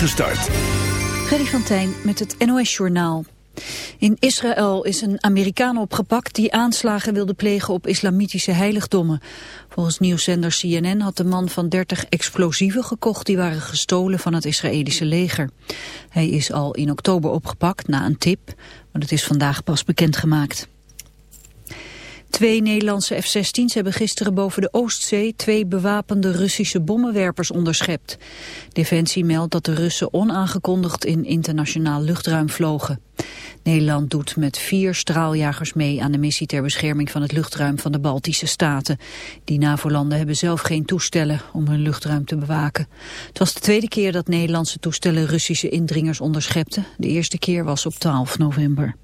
Gestart. Freddy van Tijn met het NOS-journaal. In Israël is een Amerikaan opgepakt die aanslagen wilde plegen op islamitische heiligdommen. Volgens nieuwszender CNN had de man van 30 explosieven gekocht die waren gestolen van het Israëlische leger. Hij is al in oktober opgepakt na een tip, maar dat is vandaag pas bekendgemaakt. Twee Nederlandse F-16's hebben gisteren boven de Oostzee twee bewapende Russische bommenwerpers onderschept. Defensie meldt dat de Russen onaangekondigd in internationaal luchtruim vlogen. Nederland doet met vier straaljagers mee aan de missie ter bescherming van het luchtruim van de Baltische Staten. Die NAVO-landen hebben zelf geen toestellen om hun luchtruim te bewaken. Het was de tweede keer dat Nederlandse toestellen Russische indringers onderschepten. De eerste keer was op 12 november.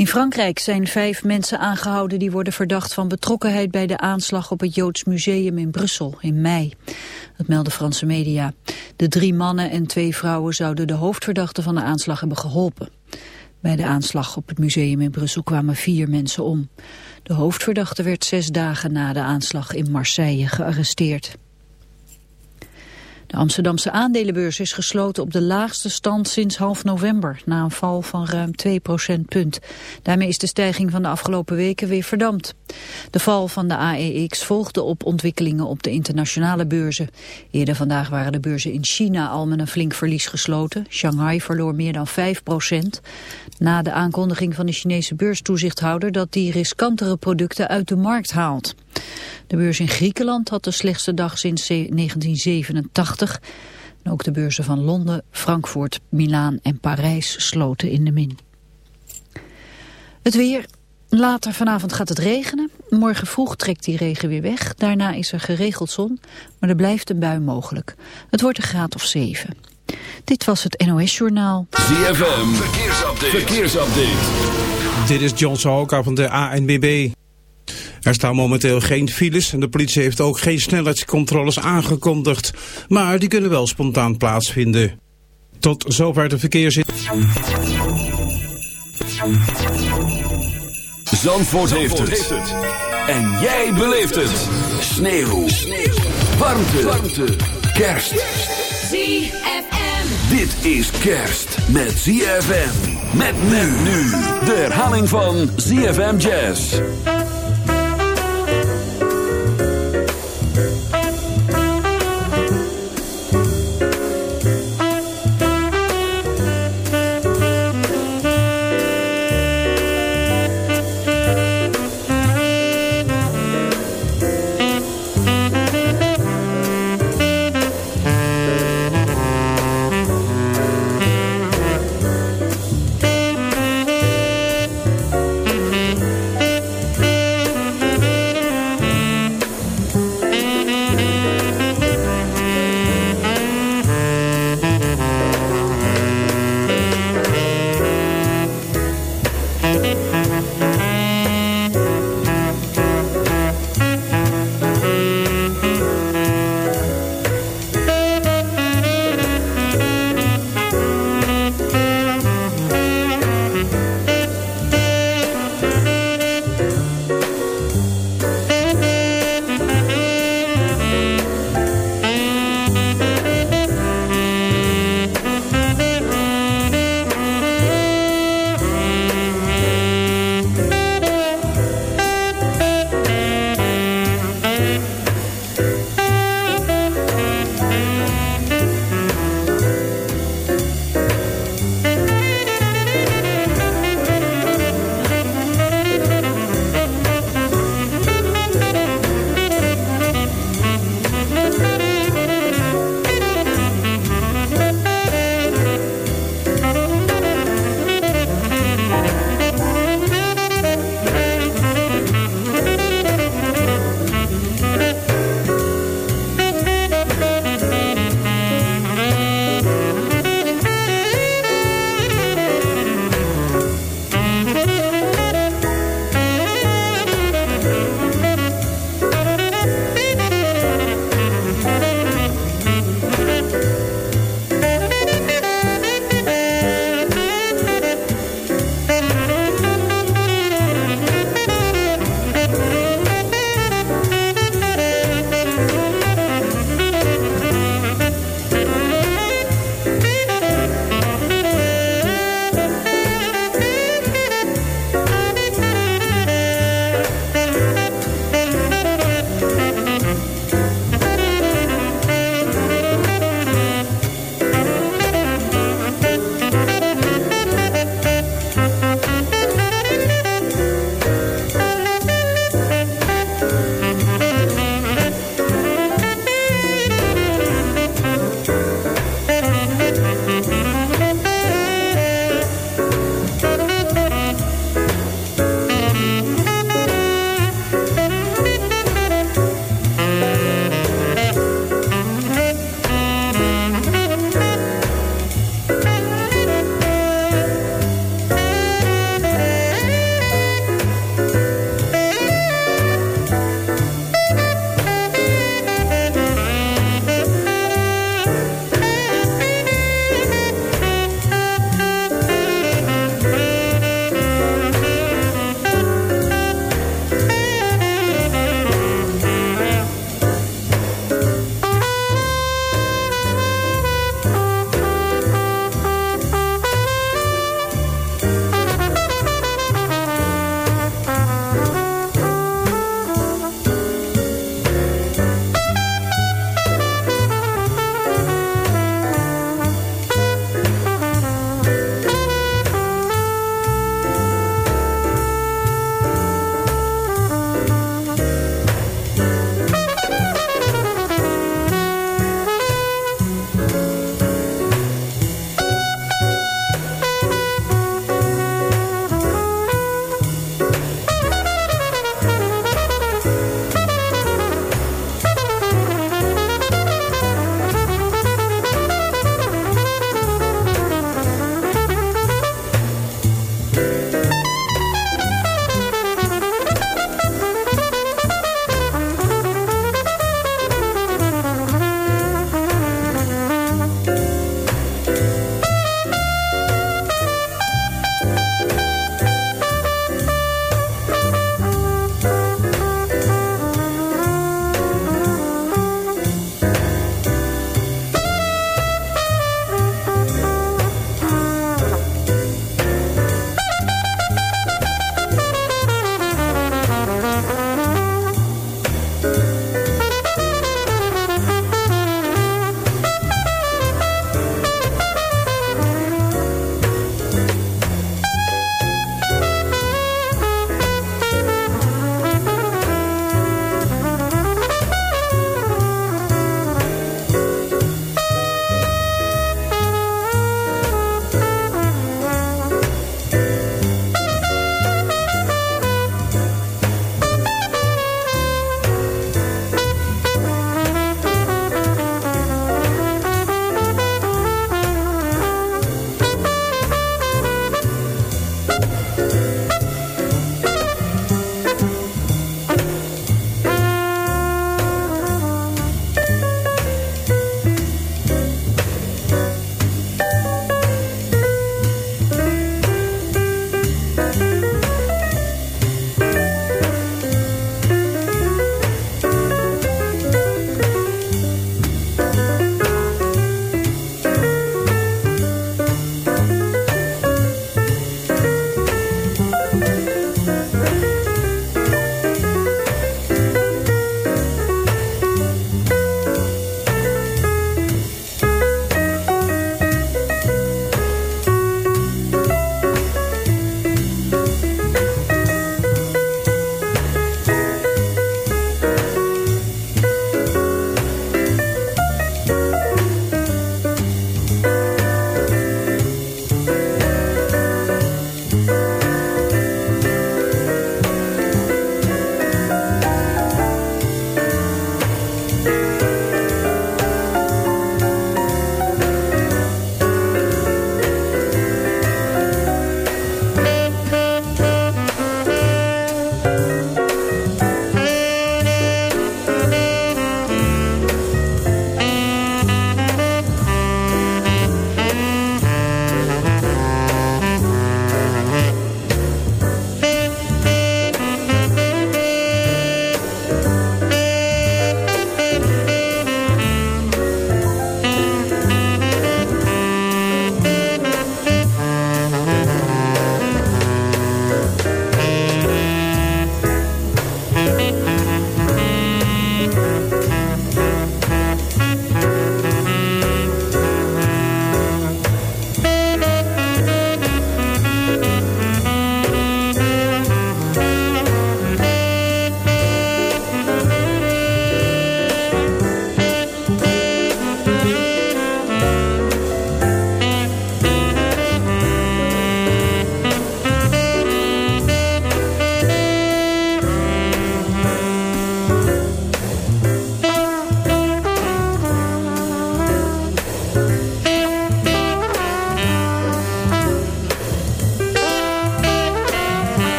In Frankrijk zijn vijf mensen aangehouden die worden verdacht van betrokkenheid bij de aanslag op het Joods Museum in Brussel in mei. Dat melden Franse media. De drie mannen en twee vrouwen zouden de hoofdverdachte van de aanslag hebben geholpen. Bij de aanslag op het museum in Brussel kwamen vier mensen om. De hoofdverdachte werd zes dagen na de aanslag in Marseille gearresteerd. De Amsterdamse aandelenbeurs is gesloten op de laagste stand sinds half november, na een val van ruim 2 procentpunt. Daarmee is de stijging van de afgelopen weken weer verdampt. De val van de AEX volgde op ontwikkelingen op de internationale beurzen. Eerder vandaag waren de beurzen in China al met een flink verlies gesloten. Shanghai verloor meer dan 5 procent. Na de aankondiging van de Chinese beurstoezichthouder dat die riskantere producten uit de markt haalt. De beurs in Griekenland had de slechtste dag sinds 1987. En ook de beurzen van Londen, Frankfurt, Milaan en Parijs sloten in de min. Het weer. Later vanavond gaat het regenen. Morgen vroeg trekt die regen weer weg. Daarna is er geregeld zon, maar er blijft een bui mogelijk. Het wordt een graad of 7. Dit was het NOS Journaal. ZFM. Verkeersupdate. Verkeersupdate. Dit is John Sahoka van de ANBB. Er staan momenteel geen files en de politie heeft ook geen snelheidscontroles aangekondigd. Maar die kunnen wel spontaan plaatsvinden. Tot zover de verkeersin. Zandvoort, heeft, het. En jij beleeft het. Sneeuw. Sneeuw. Warmte. Warmte. Kerst. ZFM. Dit is kerst met ZFM. Met men nu. De herhaling van ZFM Jazz.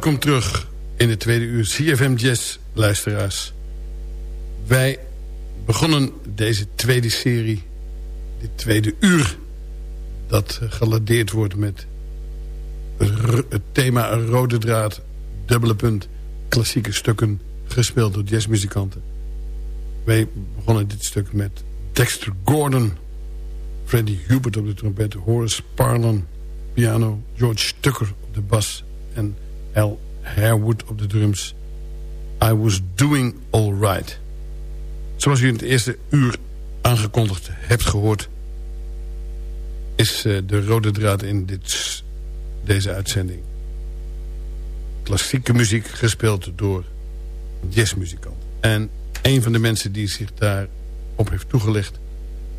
Welkom terug in de tweede uur CFM Jazz, luisteraars. Wij begonnen deze tweede serie, dit tweede uur... dat geladeerd wordt met het thema rode draad, dubbele punt... klassieke stukken gespeeld door jazzmuzikanten. Wij begonnen dit stuk met Dexter Gordon... Freddie Hubert op de trompet, Horace Parlan piano... George Tucker op de bas en Al Harewood op de drums. I was doing all right. Zoals u in het eerste uur aangekondigd hebt gehoord... is eh, de rode draad in dit, deze uitzending. Klassieke muziek gespeeld door jazzmuzikanten. En een van de mensen die zich daarop heeft toegelicht...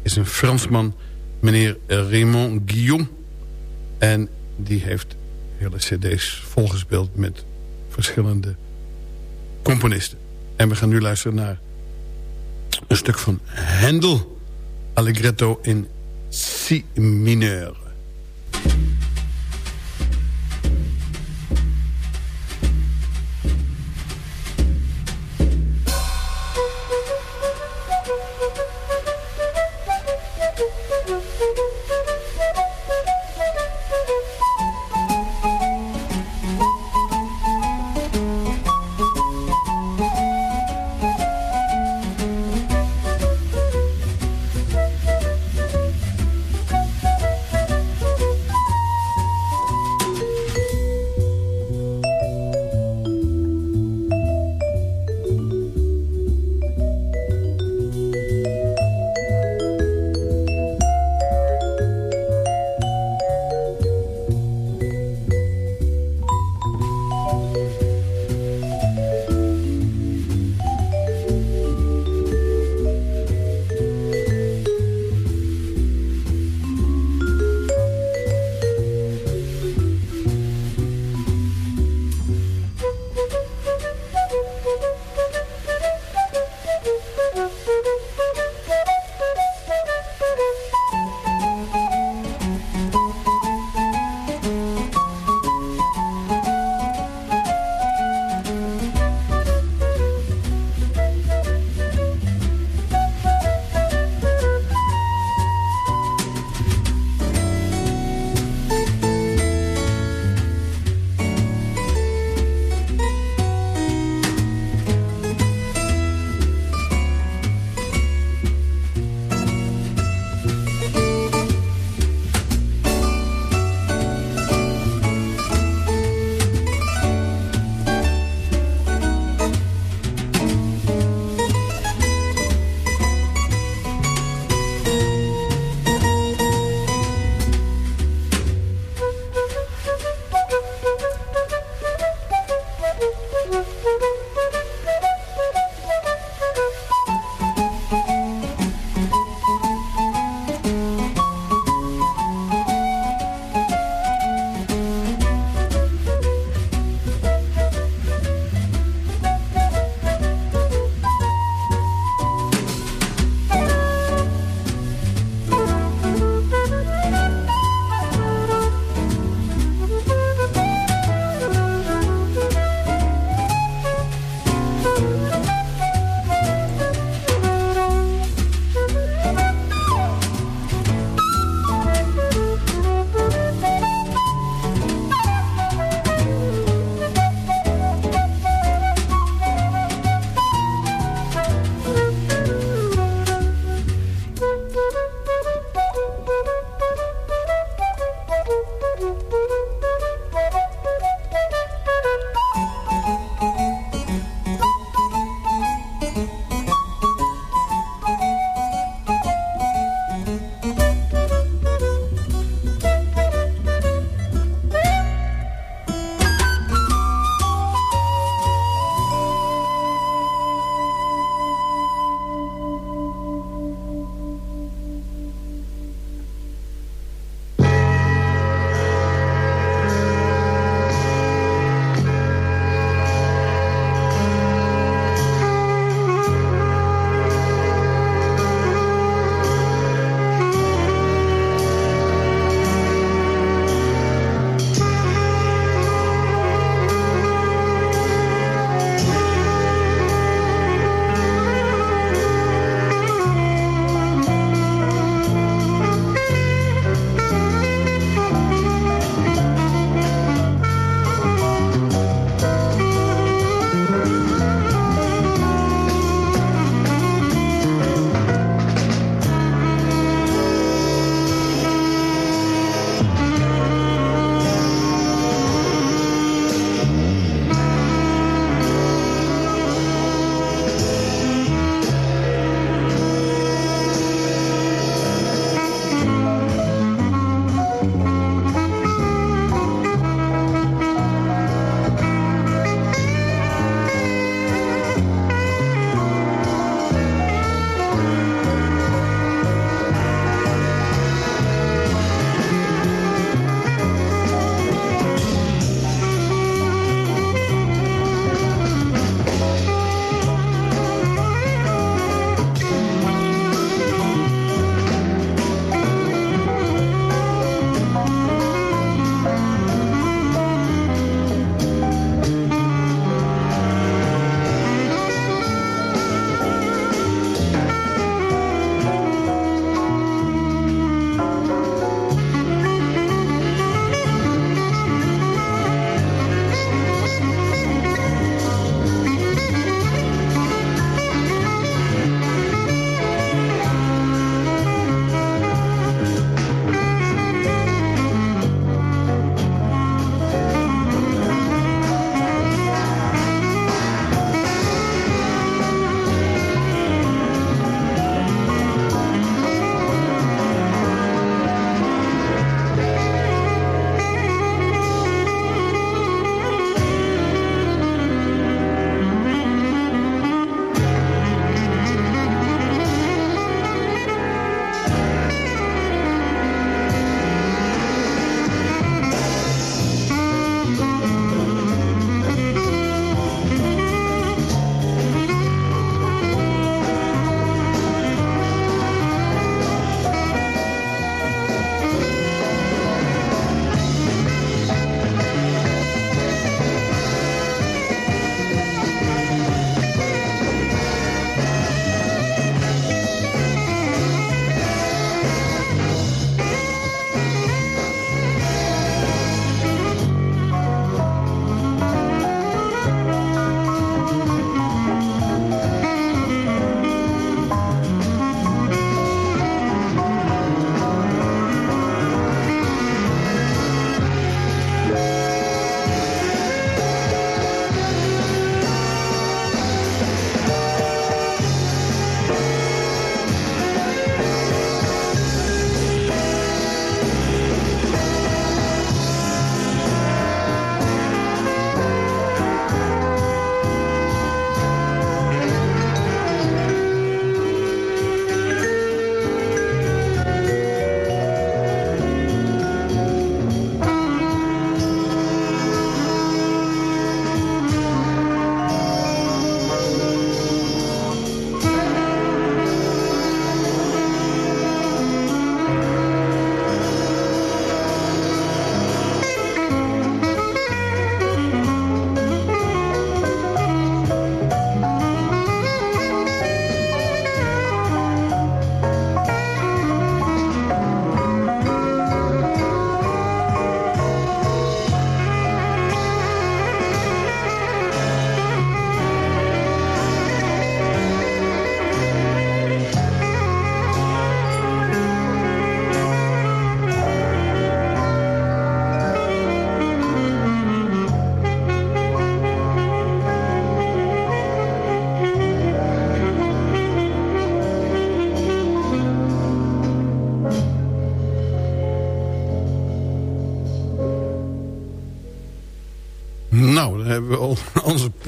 is een Fransman, meneer Raymond Guillaume. En die heeft hele cd's volgespeeld met verschillende componisten. En we gaan nu luisteren naar een stuk van Handel, Allegretto in Si mineur.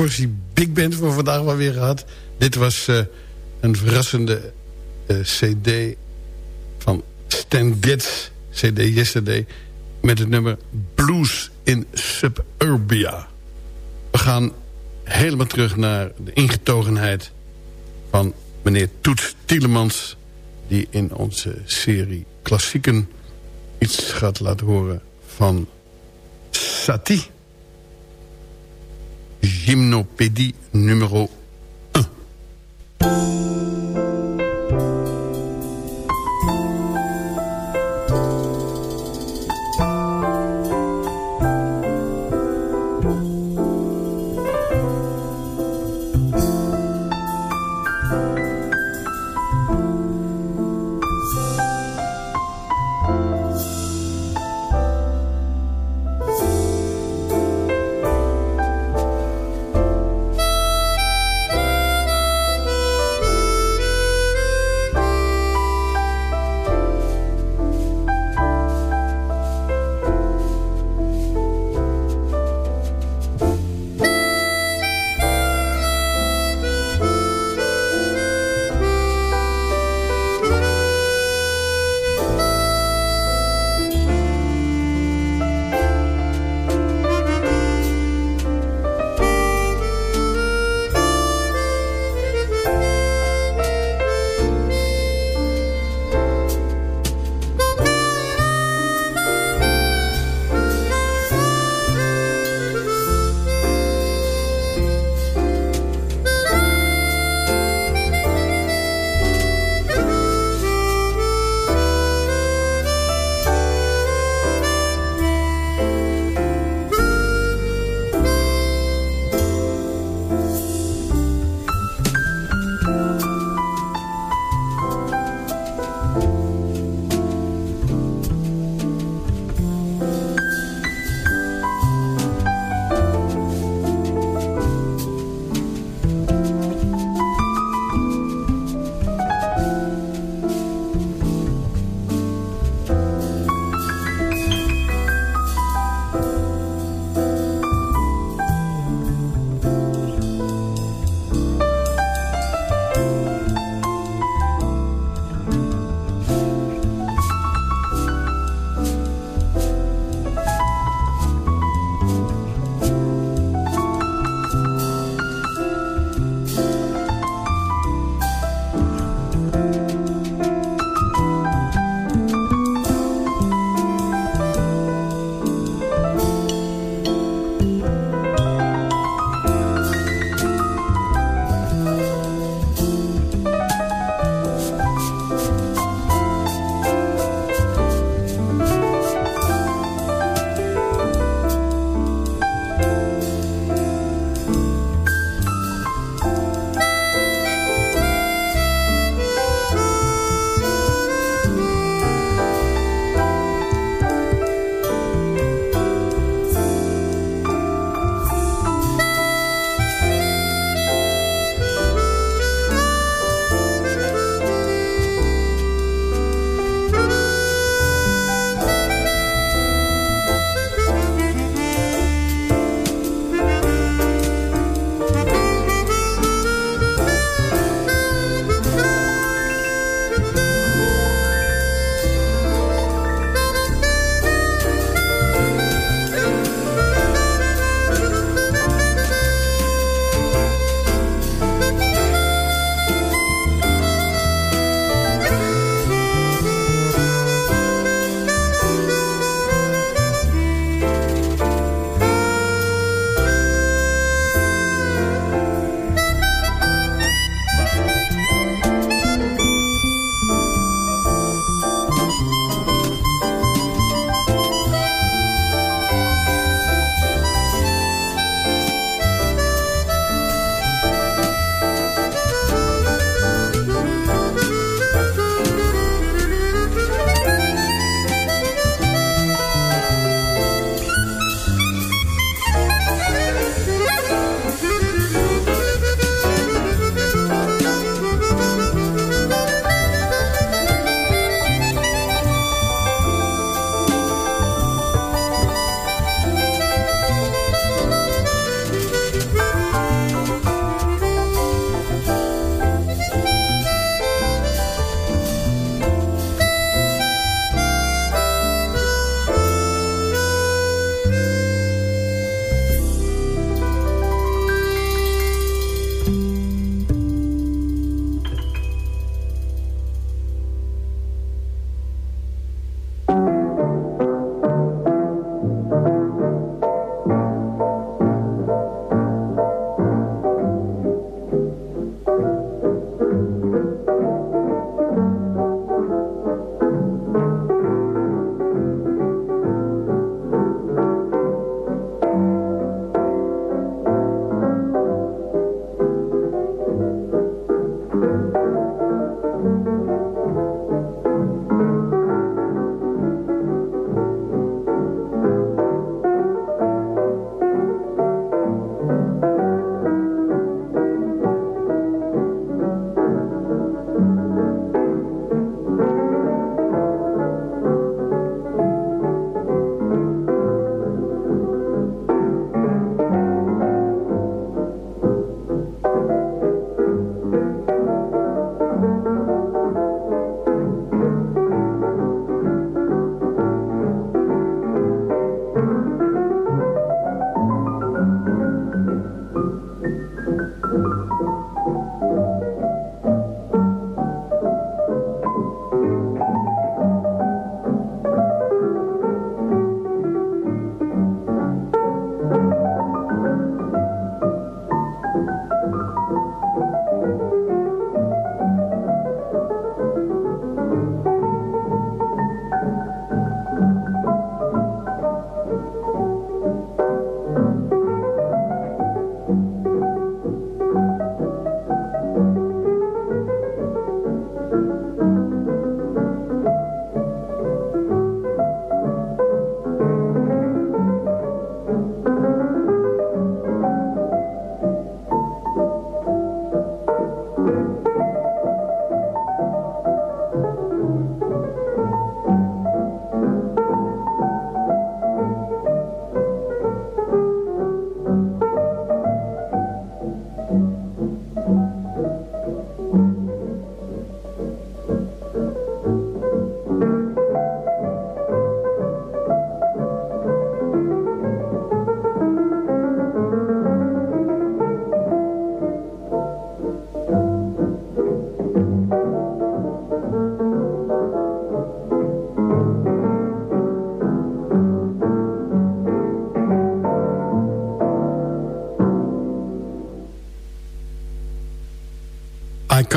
Portie big band voor vandaag wel weer gehad. Dit was uh, een verrassende uh, cd van Stan Getz, cd Yesterday... met het nummer Blues in Suburbia. We gaan helemaal terug naar de ingetogenheid van meneer Toets Tielemans... die in onze serie Klassieken iets gaat laten horen van Satie. Gymnopédie numéro 1.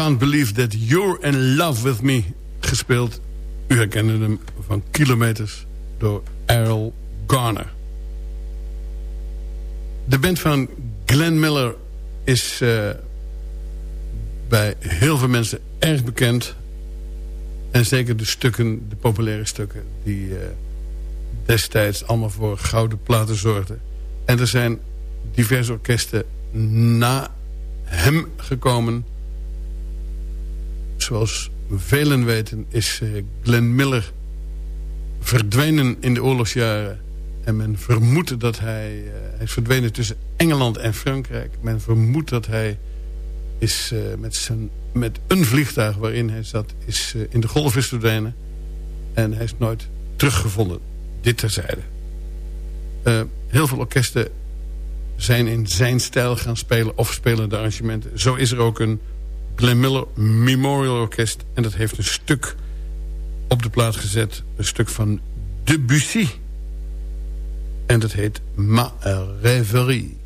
Can't Believe That You're In Love With Me gespeeld. U herkende hem van kilometers door Errol Garner. De band van Glenn Miller is uh, bij heel veel mensen erg bekend. En zeker de stukken, de populaire stukken... die uh, destijds allemaal voor gouden platen zorgden. En er zijn diverse orkesten na hem gekomen. Zoals velen weten is uh, Glenn Miller verdwenen in de oorlogsjaren. En men vermoedt dat hij, uh, hij is verdwenen tussen Engeland en Frankrijk. Men vermoedt dat hij is uh, met, zijn, met een vliegtuig waarin hij zat... is in de golf is verdwenen. En hij is nooit teruggevonden. Dit terzijde. Uh, heel veel orkesten zijn in zijn stijl gaan spelen... of spelen de arrangementen. Zo is er ook een Glenn Miller Memorial Orkest. En dat heeft een stuk op de plaat gezet. Een stuk van Debussy. En dat heet Ma Rêverie.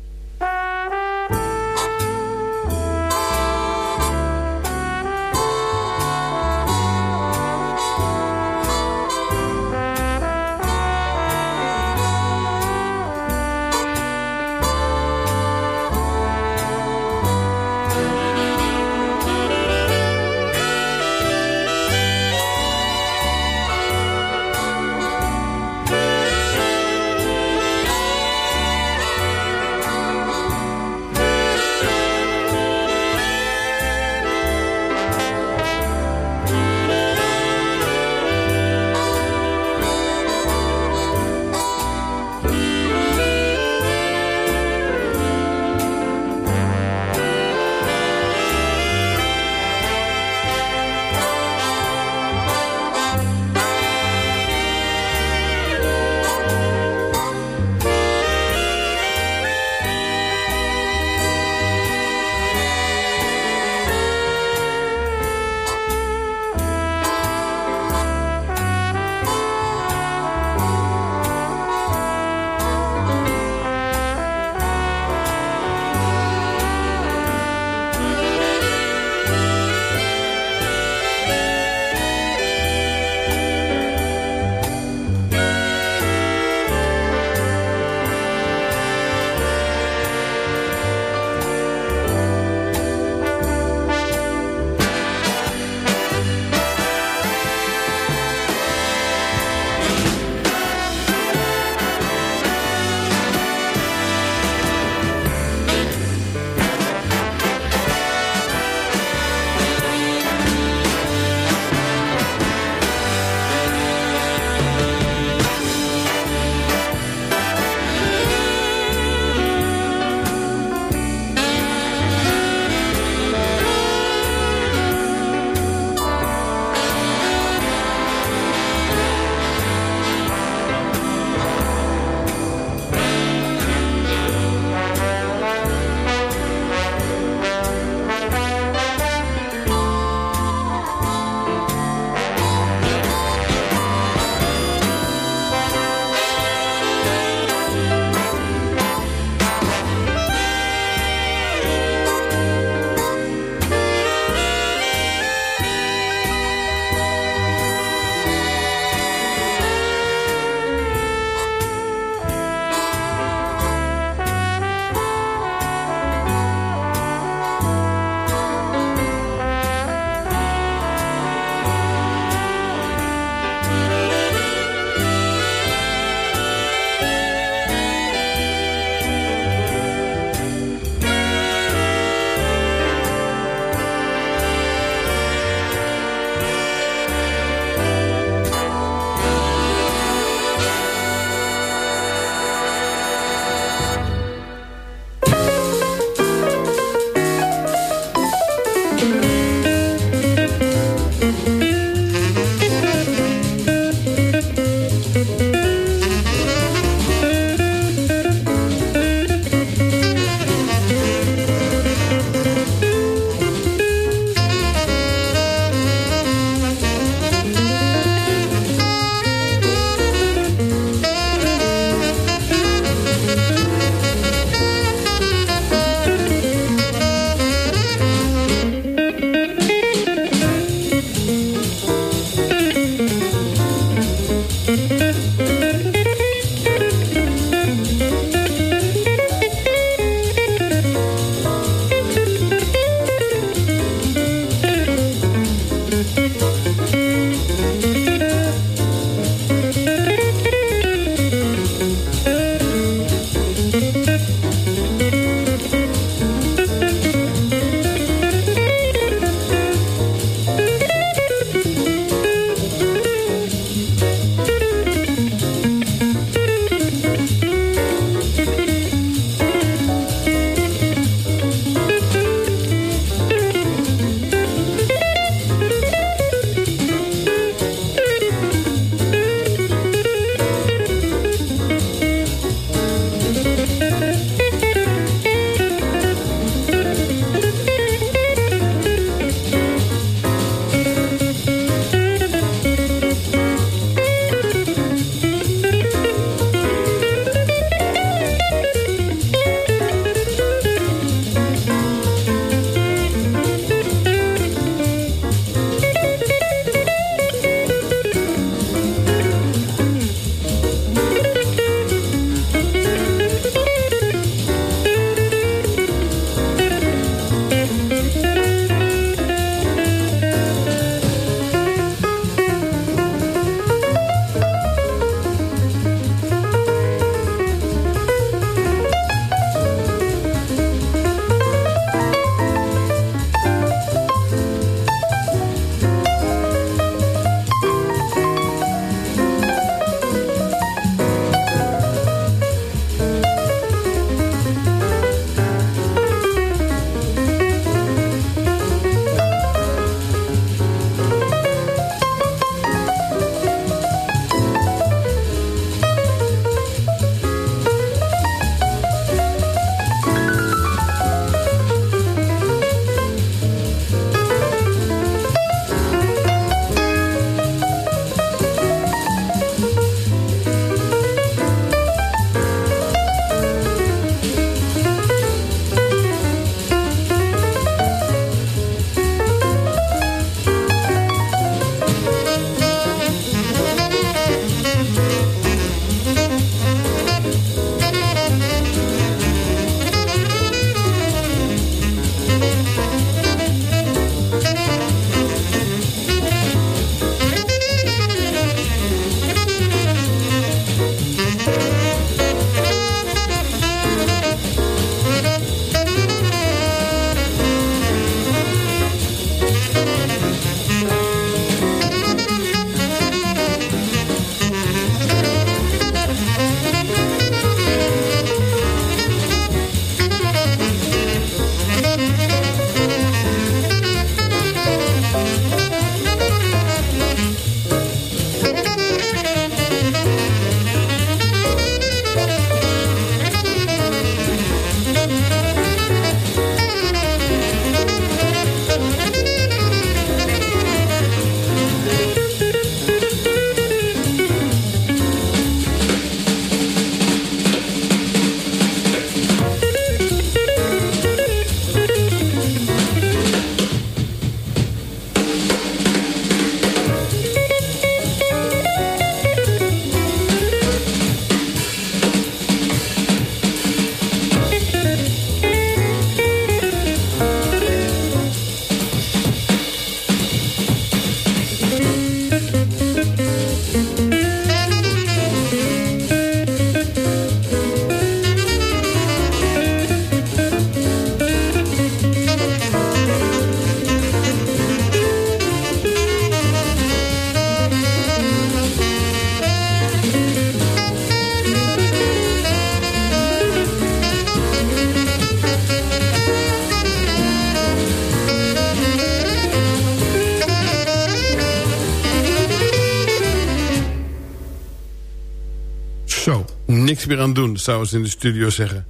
Meer aan doen, zouden ze in de studio zeggen.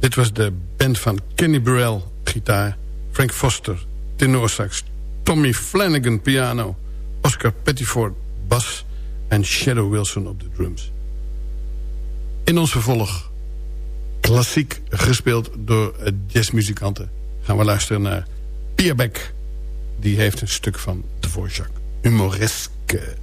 Dit was de band van Kenny Burrell, gitaar... Frank Foster, tenorsax... Tommy Flanagan, piano... Oscar Pettiford, bas... en Shadow Wilson op de drums. In ons vervolg, klassiek gespeeld door jazzmuzikanten... gaan we luisteren naar Pia Beck. Die heeft een stuk van Dvorak. Humoreske.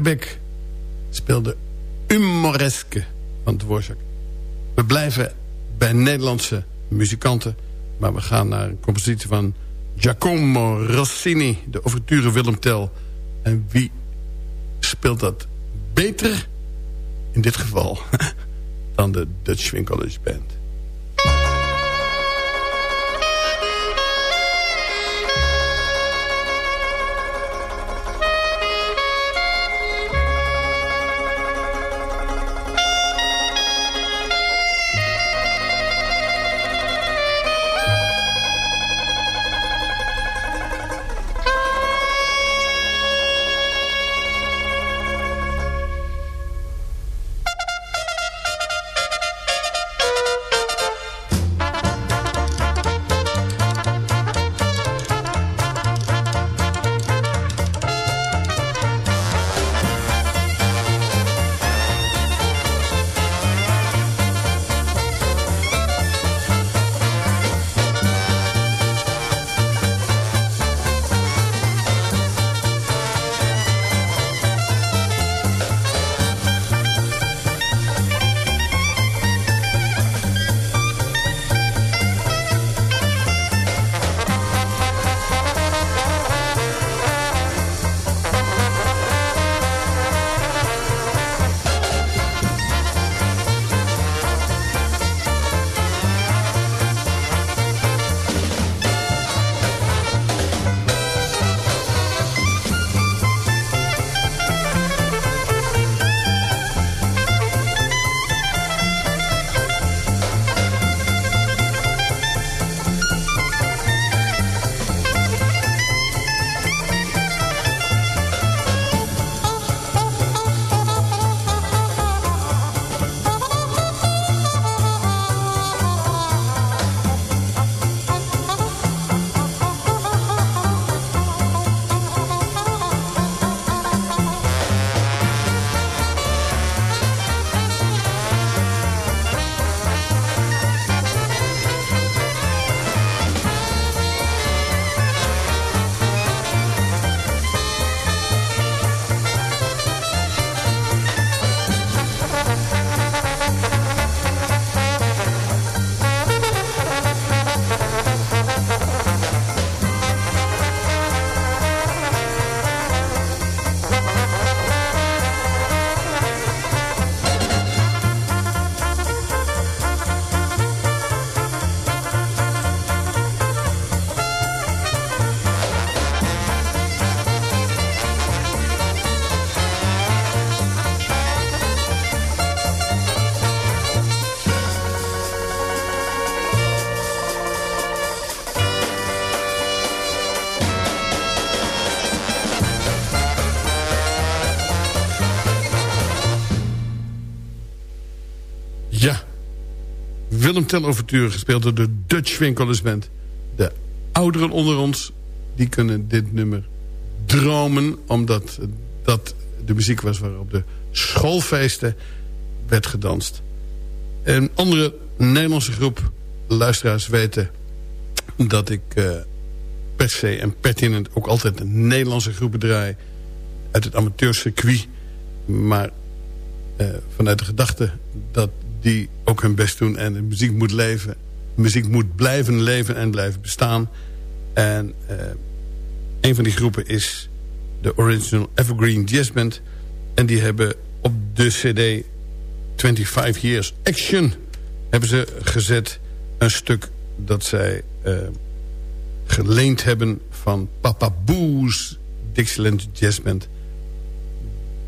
Beck speelde Humoreske van Dvorak. We blijven bij Nederlandse muzikanten... maar we gaan naar een compositie van Giacomo Rossini... de overture Willem Tell. En wie speelt dat beter, in dit geval... dan de Dutch Swing Band? Willem Tell Overture gespeeld door de Dutch Winkelers Band. De ouderen onder ons, die kunnen dit nummer dromen... omdat dat de muziek was waarop de schoolfeesten werd gedanst. Een andere Nederlandse groep luisteraars weten... dat ik uh, per se en pertinent ook altijd een Nederlandse groepen draai... uit het amateurcircuit. Maar uh, vanuit de gedachte dat die ook hun best doen... en de muziek moet leven. Muziek moet blijven leven en blijven bestaan. En uh, een van die groepen is de Original Evergreen Jazz Band. En die hebben op de cd 25 Years Action... hebben ze gezet een stuk dat zij uh, geleend hebben van Papa Boo's Dixieland Jazz Band.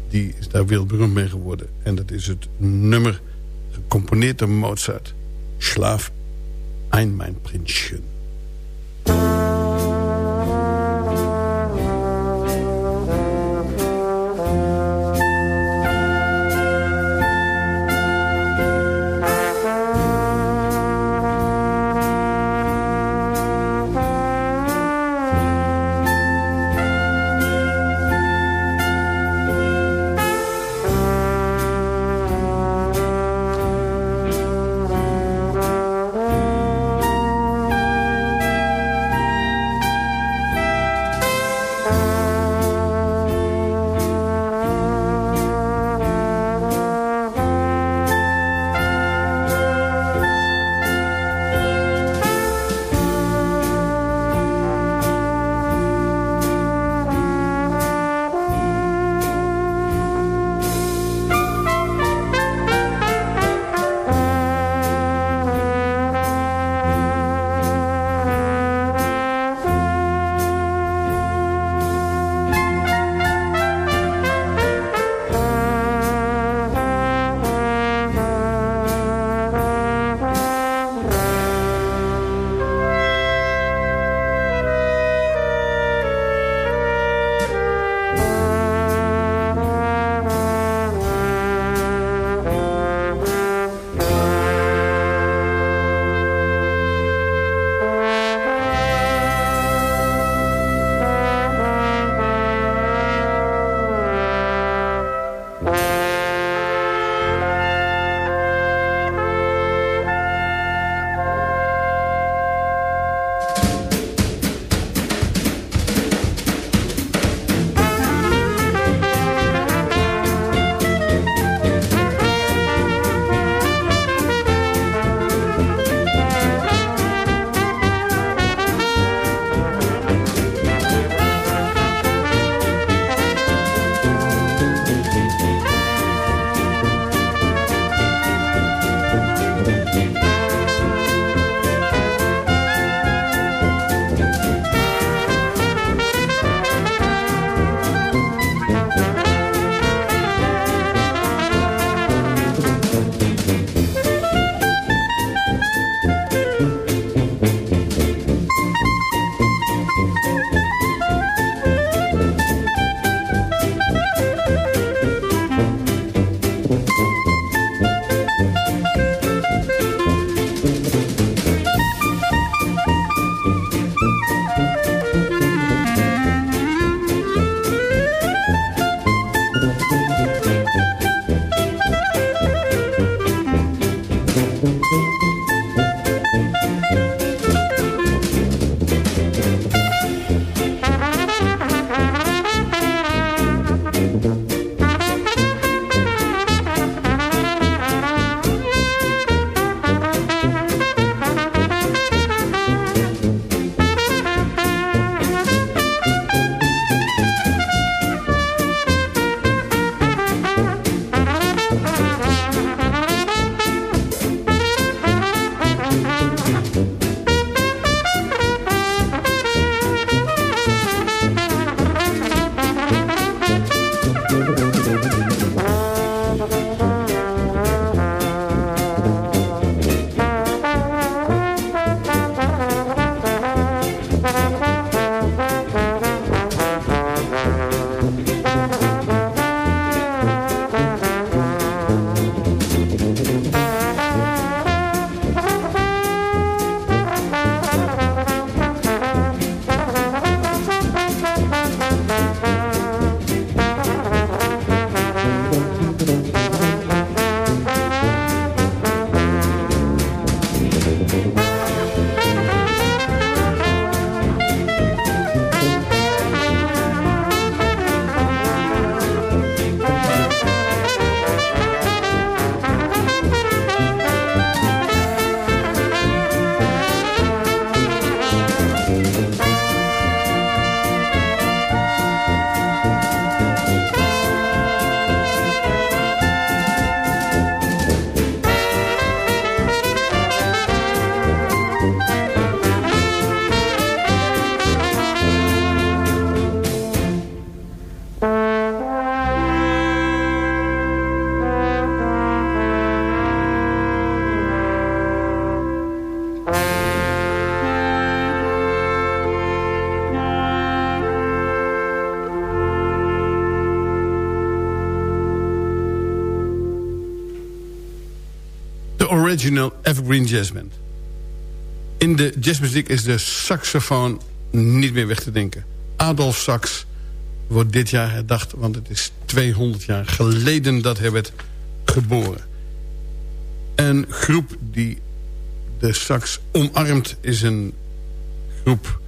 Die is daar wereldberoemd mee geworden. En dat is het nummer door Mozart. Schlaf ein mein Prinzchen. Original Evergreen Jazz Band. In de jazzmuziek is de saxofoon niet meer weg te denken. Adolf Sax wordt dit jaar herdacht... want het is 200 jaar geleden dat hij werd geboren. Een groep die de sax omarmt is een groep...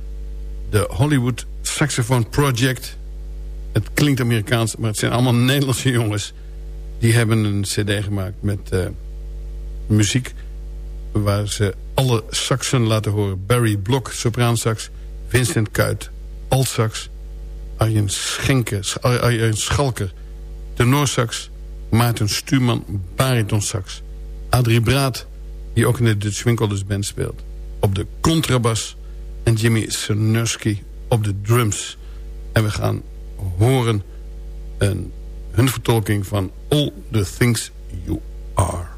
de Hollywood Saxophone Project. Het klinkt Amerikaans, maar het zijn allemaal Nederlandse jongens... die hebben een cd gemaakt met uh, muziek... waar ze alle saxen laten horen. Barry Blok, sopraansax... Vincent Kuit, altsax... Arjen, Schenker, Arjen Schalker, tenorsax... Maarten Stuurman, baritonsax... Adrie Braat, die ook in de Dutch Winkelders Band speelt... op de contrabas... en Jimmy Sernurski op de drums. En we gaan horen een, hun vertolking van All the Things You Are.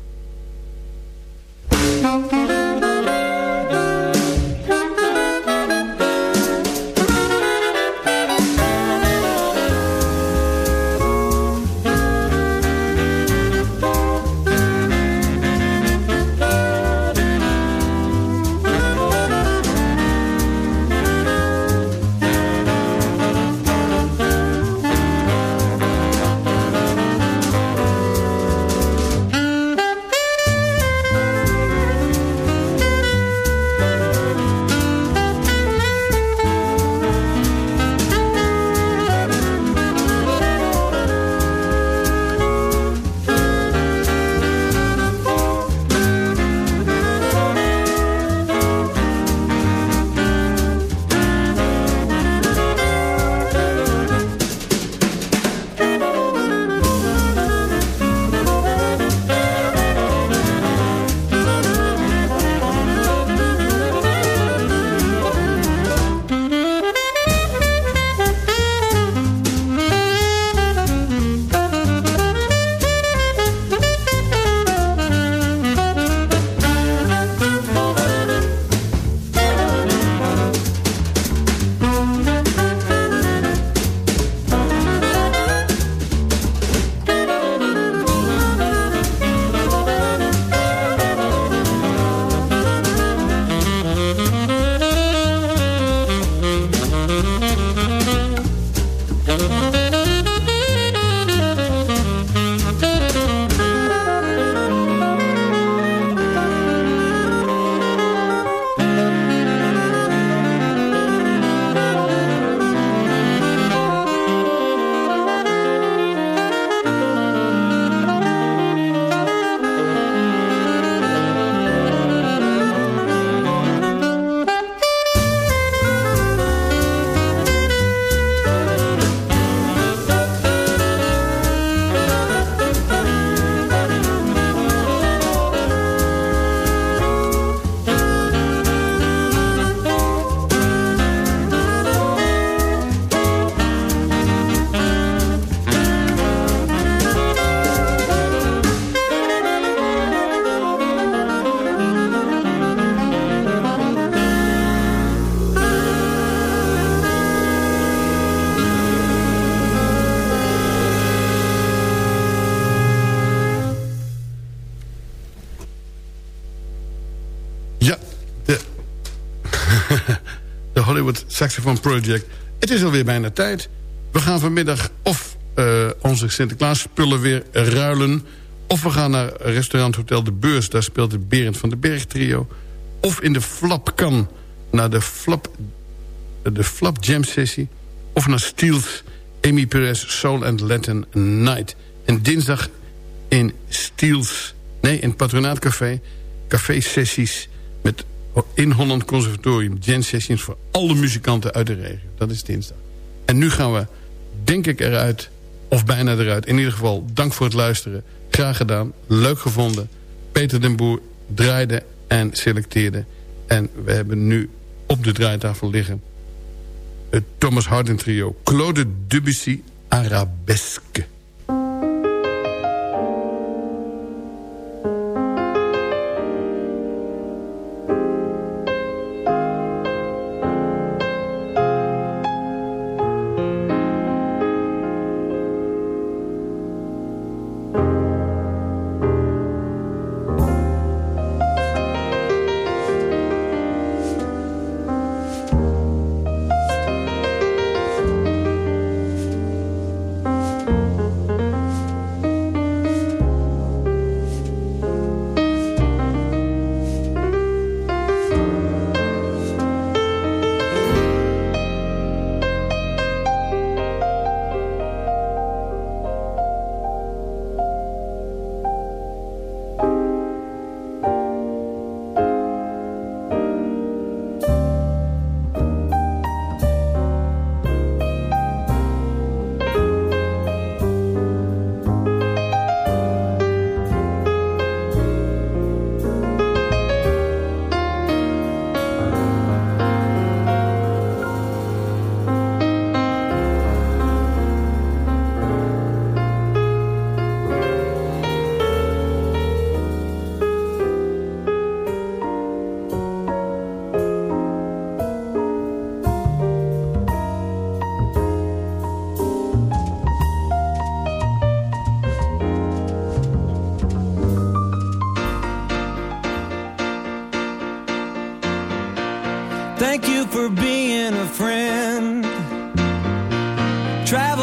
Saxophone Project. Het is alweer bijna tijd. We gaan vanmiddag of uh, onze Sinterklaas spullen weer ruilen... of we gaan naar restaurant Hotel De Beurs. Daar speelt de Berend van de Berg trio. Of in de Flapkan naar de Flap, de Flap Jam Sessie. Of naar Steels Amy Perez Soul and Latin Night. En dinsdag in Steels... Nee, in Patronaatcafé. Café sessies met in Holland Conservatorium jazz sessions voor alle muzikanten uit de regio. Dat is dinsdag. En nu gaan we, denk ik, eruit, of bijna eruit. In ieder geval, dank voor het luisteren. Graag gedaan, leuk gevonden. Peter den Boer draaide en selecteerde. En we hebben nu op de draaitafel liggen... het Thomas Harding trio, Claude Debussy Arabesque. Travel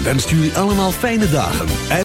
ZFM wenst jullie allemaal fijne dagen. En